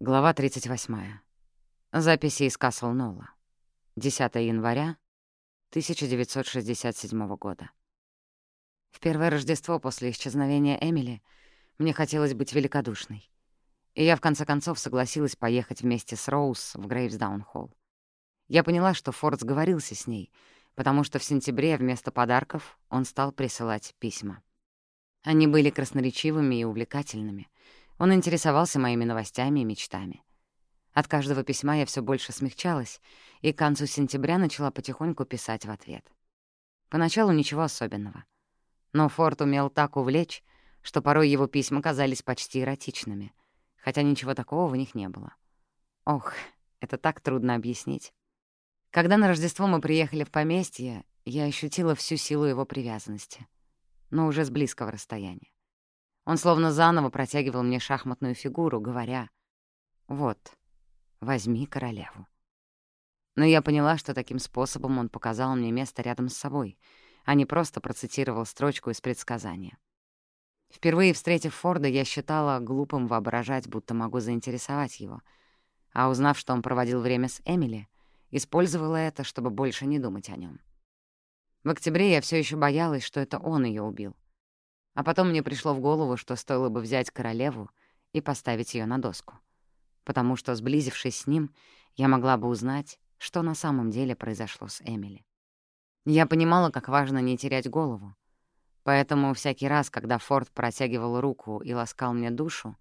Глава 38. Записи из Касл Нола. 10 января 1967 года. В первое Рождество после исчезновения Эмили мне хотелось быть великодушной. И я в конце концов согласилась поехать вместе с Роуз в Грейвсдаун-холл. Я поняла, что Форд сговорился с ней, потому что в сентябре вместо подарков он стал присылать письма. Они были красноречивыми и увлекательными — он интересовался моими новостями и мечтами. От каждого письма я все больше смягчалась, и к концу сентября начала потихоньку писать в ответ. Поначалу ничего особенного. Но Форд умел так увлечь, что порой его письма казались почти эротичными, хотя ничего такого в них не было. Ох, это так трудно объяснить. Когда на Рождество мы приехали в поместье, я ощутила всю силу его привязанности, но уже с близкого расстояния. Он словно заново протягивал мне шахматную фигуру, говоря «Вот, возьми королеву». Но я поняла, что таким способом он показал мне место рядом с собой, а не просто процитировал строчку из предсказания. Впервые встретив Форда, я считала глупым воображать, будто могу заинтересовать его, а узнав, что он проводил время с Эмили, использовала это, чтобы больше не думать о нем. В октябре я все еще боялась, что это он ее убил. А потом мне пришло в голову, что стоило бы взять королеву и поставить ее на доску. Потому что, сблизившись с ним, я могла бы узнать, что на самом деле произошло с Эмили. Я понимала, как важно не терять голову. Поэтому всякий раз, когда Форд протягивал руку и ласкал мне душу,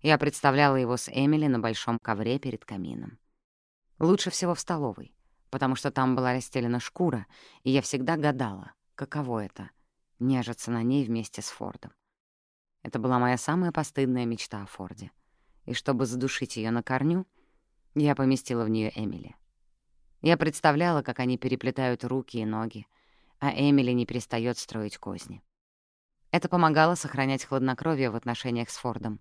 я представляла его с Эмили на большом ковре перед камином. Лучше всего в столовой, потому что там была расстелена шкура, и я всегда гадала, каково это нежиться на ней вместе с Фордом. Это была моя самая постыдная мечта о Форде. И чтобы задушить ее на корню, я поместила в нее Эмили. Я представляла, как они переплетают руки и ноги, а Эмили не перестает строить козни. Это помогало сохранять хладнокровие в отношениях с Фордом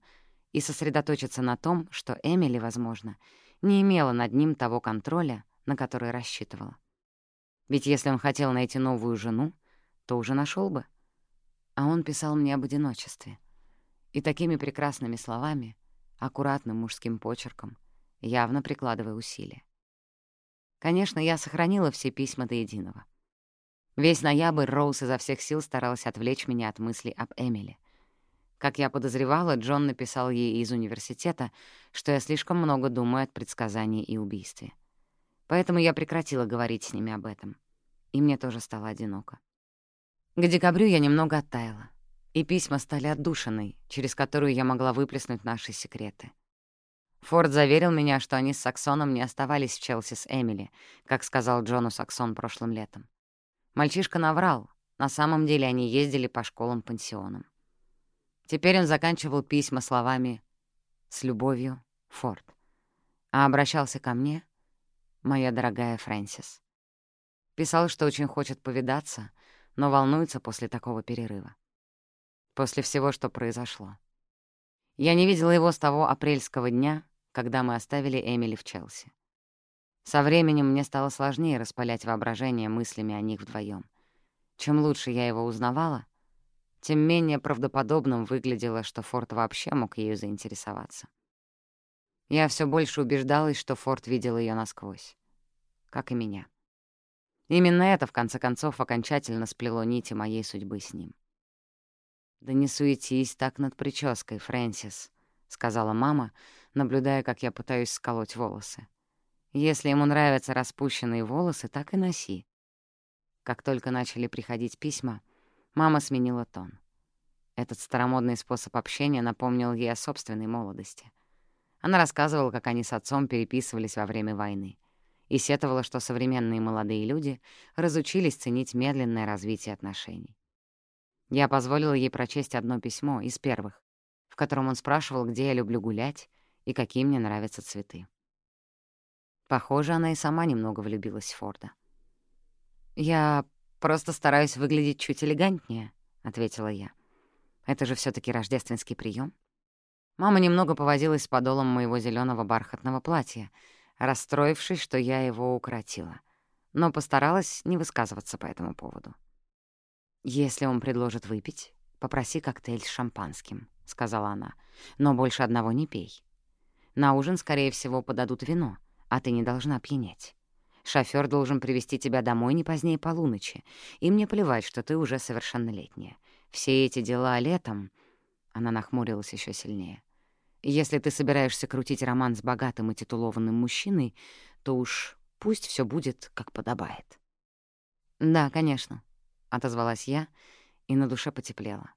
и сосредоточиться на том, что Эмили, возможно, не имела над ним того контроля, на который рассчитывала. Ведь если он хотел найти новую жену, то уже нашел бы. А он писал мне об одиночестве. И такими прекрасными словами, аккуратным мужским почерком, явно прикладывая усилия. Конечно, я сохранила все письма до единого. Весь ноябрь Роуз изо всех сил старалась отвлечь меня от мыслей об Эмили. Как я подозревала, Джон написал ей из университета, что я слишком много думаю о предсказании и убийстве. Поэтому я прекратила говорить с ними об этом. И мне тоже стало одиноко. К декабрю я немного оттаяла, и письма стали отдушиной, через которую я могла выплеснуть наши секреты. Форд заверил меня, что они с Саксоном не оставались в Челси с Эмили, как сказал Джону Саксон прошлым летом. Мальчишка наврал, на самом деле они ездили по школам-пансионам. Теперь он заканчивал письма словами «С любовью, Форд», а обращался ко мне «Моя дорогая Фрэнсис». Писал, что очень хочет повидаться — но волнуется после такого перерыва. После всего, что произошло. Я не видела его с того апрельского дня, когда мы оставили Эмили в Челси. Со временем мне стало сложнее распалять воображение мыслями о них вдвоем. Чем лучше я его узнавала, тем менее правдоподобным выглядело, что Форд вообще мог ею заинтересоваться. Я все больше убеждалась, что Форд видел ее насквозь, как и меня. Именно это, в конце концов, окончательно сплело нити моей судьбы с ним. «Да не суетись так над прической, Фрэнсис», — сказала мама, наблюдая, как я пытаюсь сколоть волосы. «Если ему нравятся распущенные волосы, так и носи». Как только начали приходить письма, мама сменила тон. Этот старомодный способ общения напомнил ей о собственной молодости. Она рассказывала, как они с отцом переписывались во время войны и сетовала, что современные молодые люди разучились ценить медленное развитие отношений. Я позволила ей прочесть одно письмо из первых, в котором он спрашивал, где я люблю гулять и какие мне нравятся цветы. Похоже, она и сама немного влюбилась в Форда. «Я просто стараюсь выглядеть чуть элегантнее», — ответила я. «Это же все таки рождественский прием. Мама немного повозилась с подолом моего зеленого бархатного платья — расстроившись, что я его укоротила, но постаралась не высказываться по этому поводу. «Если он предложит выпить, попроси коктейль с шампанским», — сказала она, — «но больше одного не пей. На ужин, скорее всего, подадут вино, а ты не должна пьянеть. Шофёр должен привести тебя домой не позднее полуночи, и мне плевать, что ты уже совершеннолетняя. Все эти дела летом...» Она нахмурилась еще сильнее. «Если ты собираешься крутить роман с богатым и титулованным мужчиной, то уж пусть все будет, как подобает». «Да, конечно», — отозвалась я, и на душе потеплело.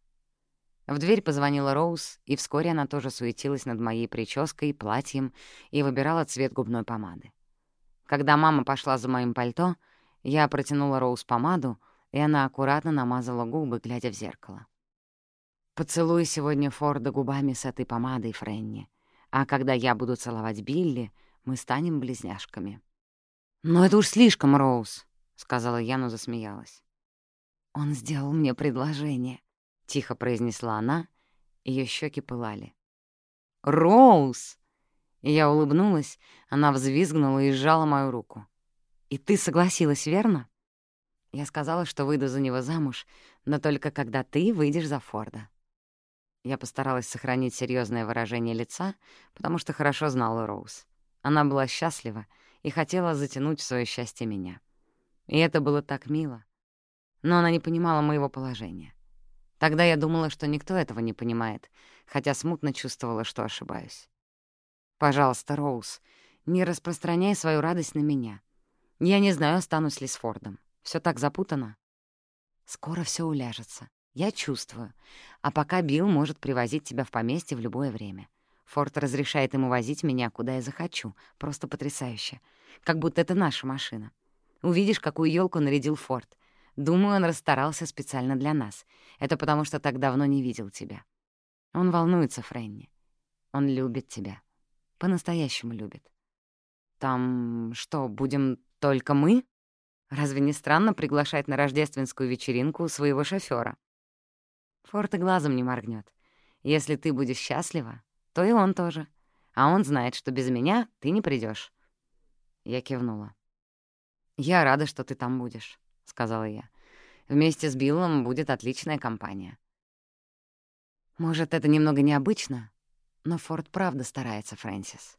В дверь позвонила Роуз, и вскоре она тоже суетилась над моей прической, платьем и выбирала цвет губной помады. Когда мама пошла за моим пальто, я протянула Роуз помаду, и она аккуратно намазала губы, глядя в зеркало. «Поцелуй сегодня Форда губами с этой помадой, Френни, а когда я буду целовать Билли, мы станем близняшками». «Но это уж слишком, Роуз», — сказала я, засмеялась. «Он сделал мне предложение», — тихо произнесла она, ее щеки пылали. «Роуз!» Я улыбнулась, она взвизгнула и сжала мою руку. «И ты согласилась, верно?» Я сказала, что выйду за него замуж, но только когда ты выйдешь за Форда. Я постаралась сохранить серьезное выражение лица, потому что хорошо знала Роуз. Она была счастлива и хотела затянуть в своё счастье меня. И это было так мило. Но она не понимала моего положения. Тогда я думала, что никто этого не понимает, хотя смутно чувствовала, что ошибаюсь. Пожалуйста, Роуз, не распространяй свою радость на меня. Я не знаю, останусь ли с Фордом. Все так запутано. Скоро все уляжется. Я чувствую. А пока Билл может привозить тебя в поместье в любое время. Форд разрешает ему возить меня, куда я захочу. Просто потрясающе. Как будто это наша машина. Увидишь, какую елку нарядил Форд. Думаю, он расстарался специально для нас. Это потому, что так давно не видел тебя. Он волнуется, Фрэнни. Он любит тебя. По-настоящему любит. Там что, будем только мы? Разве не странно приглашать на рождественскую вечеринку своего шофёра? Форт глазом не моргнет. Если ты будешь счастлива, то и он тоже. А он знает, что без меня ты не придешь. Я кивнула. «Я рада, что ты там будешь», — сказала я. «Вместе с Биллом будет отличная компания». Может, это немного необычно, но Форд правда старается, Фрэнсис.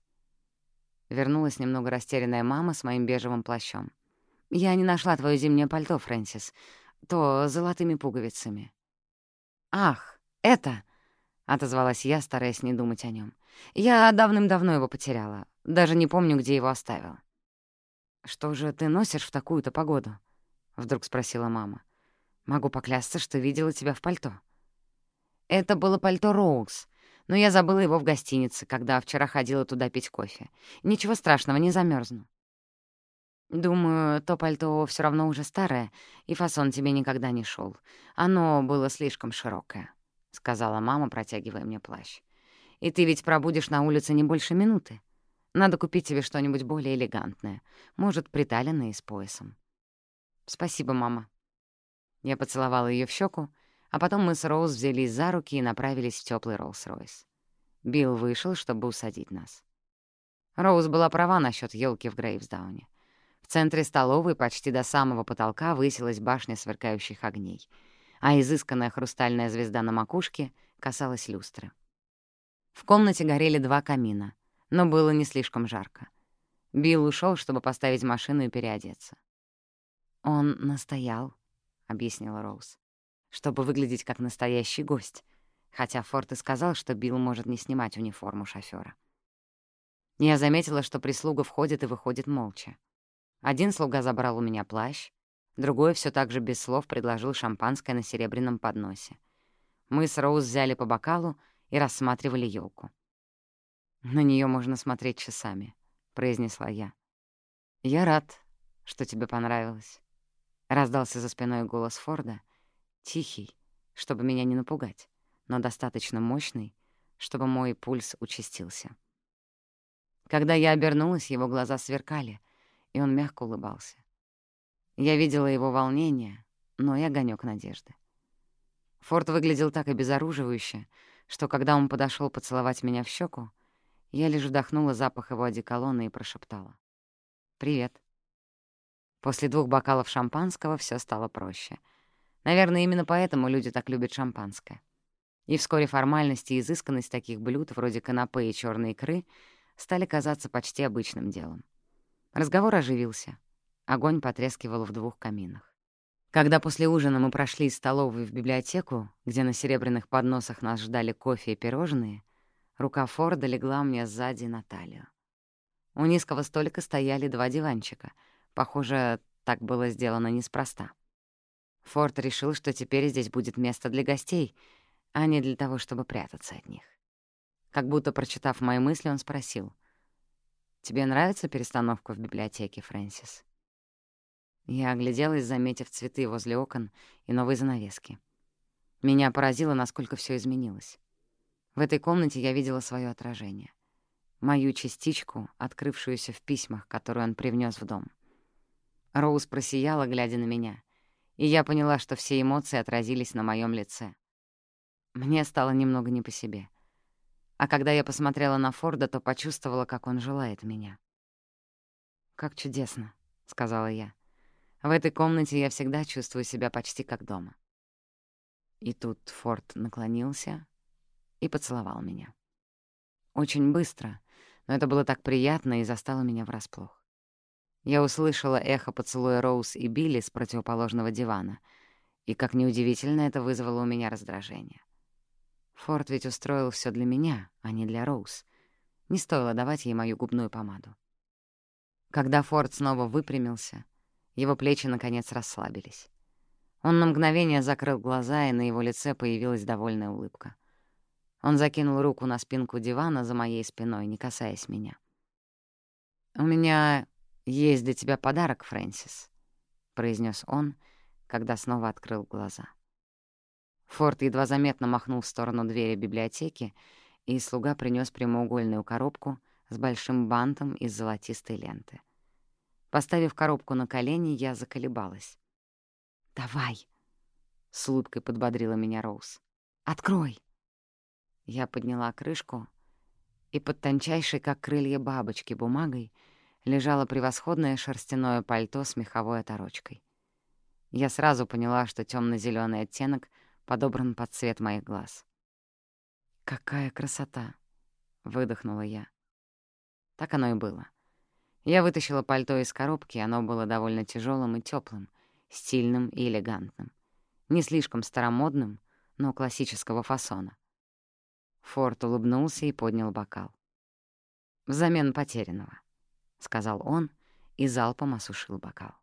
Вернулась немного растерянная мама с моим бежевым плащом. «Я не нашла твое зимнее пальто, Фрэнсис. То с золотыми пуговицами». «Ах, это...» — отозвалась я, стараясь не думать о нем. «Я давным-давно его потеряла. Даже не помню, где его оставила». «Что же ты носишь в такую-то погоду?» — вдруг спросила мама. «Могу поклясться, что видела тебя в пальто». Это было пальто Роуз, но я забыла его в гостинице, когда вчера ходила туда пить кофе. Ничего страшного, не замерзну. Думаю, то пальто все равно уже старое, и фасон тебе никогда не шел. Оно было слишком широкое, — сказала мама, протягивая мне плащ. И ты ведь пробудешь на улице не больше минуты. Надо купить тебе что-нибудь более элегантное, может, приталенное и с поясом. Спасибо, мама. Я поцеловала ее в щеку, а потом мы с Роуз взялись за руки и направились в теплый Роллс-Ройс. Билл вышел, чтобы усадить нас. Роуз была права насчет елки в Грейвсдауне. Центре столовой почти до самого потолка высилась башня сверкающих огней, а изысканная хрустальная звезда на макушке касалась люстры. В комнате горели два камина, но было не слишком жарко. Билл ушел, чтобы поставить машину и переодеться. «Он настоял», — объяснила Роуз чтобы выглядеть как настоящий гость, хотя Форд и сказал, что Билл может не снимать униформу шофёра. Я заметила, что прислуга входит и выходит молча. Один слуга забрал у меня плащ, другой все так же без слов предложил шампанское на серебряном подносе. Мы с Роуз взяли по бокалу и рассматривали елку. «На нее можно смотреть часами», — произнесла я. «Я рад, что тебе понравилось», — раздался за спиной голос Форда, Тихий, чтобы меня не напугать, но достаточно мощный, чтобы мой пульс участился. Когда я обернулась, его глаза сверкали, и он мягко улыбался. Я видела его волнение, но и огонёк надежды. Форд выглядел так обезоруживающе, что когда он подошёл поцеловать меня в щеку, я лишь вдохнула запах его одеколона и прошептала. «Привет». После двух бокалов шампанского всё стало проще — Наверное, именно поэтому люди так любят шампанское. И вскоре формальность и изысканность таких блюд, вроде канапе и черной икры, стали казаться почти обычным делом. Разговор оживился. Огонь потрескивал в двух каминах. Когда после ужина мы прошли из столовой в библиотеку, где на серебряных подносах нас ждали кофе и пирожные, рука Форда легла мне сзади на талию. У низкого столика стояли два диванчика. Похоже, так было сделано неспроста. Форд решил, что теперь здесь будет место для гостей, а не для того, чтобы прятаться от них. Как будто прочитав мои мысли, он спросил. «Тебе нравится перестановка в библиотеке, Фрэнсис?» Я огляделась, заметив цветы возле окон и новые занавески. Меня поразило, насколько все изменилось. В этой комнате я видела свое отражение. Мою частичку, открывшуюся в письмах, которые он привнес в дом. Роуз просияла, глядя на меня, и я поняла, что все эмоции отразились на моем лице. Мне стало немного не по себе. А когда я посмотрела на Форда, то почувствовала, как он желает меня. «Как чудесно», — сказала я. В этой комнате я всегда чувствую себя почти как дома. И тут Форд наклонился и поцеловал меня. Очень быстро, но это было так приятно и застало меня врасплох. Я услышала эхо поцелуя Роуз и Билли с противоположного дивана, и, как неудивительно, это вызвало у меня раздражение. Форд ведь устроил все для меня, а не для Роуз. Не стоило давать ей мою губную помаду. Когда Форд снова выпрямился, его плечи, наконец, расслабились. Он на мгновение закрыл глаза, и на его лице появилась довольная улыбка. Он закинул руку на спинку дивана за моей спиной, не касаясь меня. «У меня есть для тебя подарок, Фрэнсис», — произнес он, когда снова открыл глаза. Форд едва заметно махнул в сторону двери библиотеки, и слуга принес прямоугольную коробку с большим бантом из золотистой ленты — Поставив коробку на колени, я заколебалась. «Давай!» — с улыбкой подбодрила меня Роуз. «Открой!» Я подняла крышку, и под тончайшей, как крылья бабочки, бумагой лежало превосходное шерстяное пальто с меховой оторочкой. Я сразу поняла, что темно зеленый оттенок подобран под цвет моих глаз. «Какая красота!» — выдохнула я. Так оно и было. Я вытащила пальто из коробки, оно было довольно тяжелым и теплым, стильным и элегантным. Не слишком старомодным, но классического фасона. Форд улыбнулся и поднял бокал. «Взамен потерянного», — сказал он и залпом осушил бокал.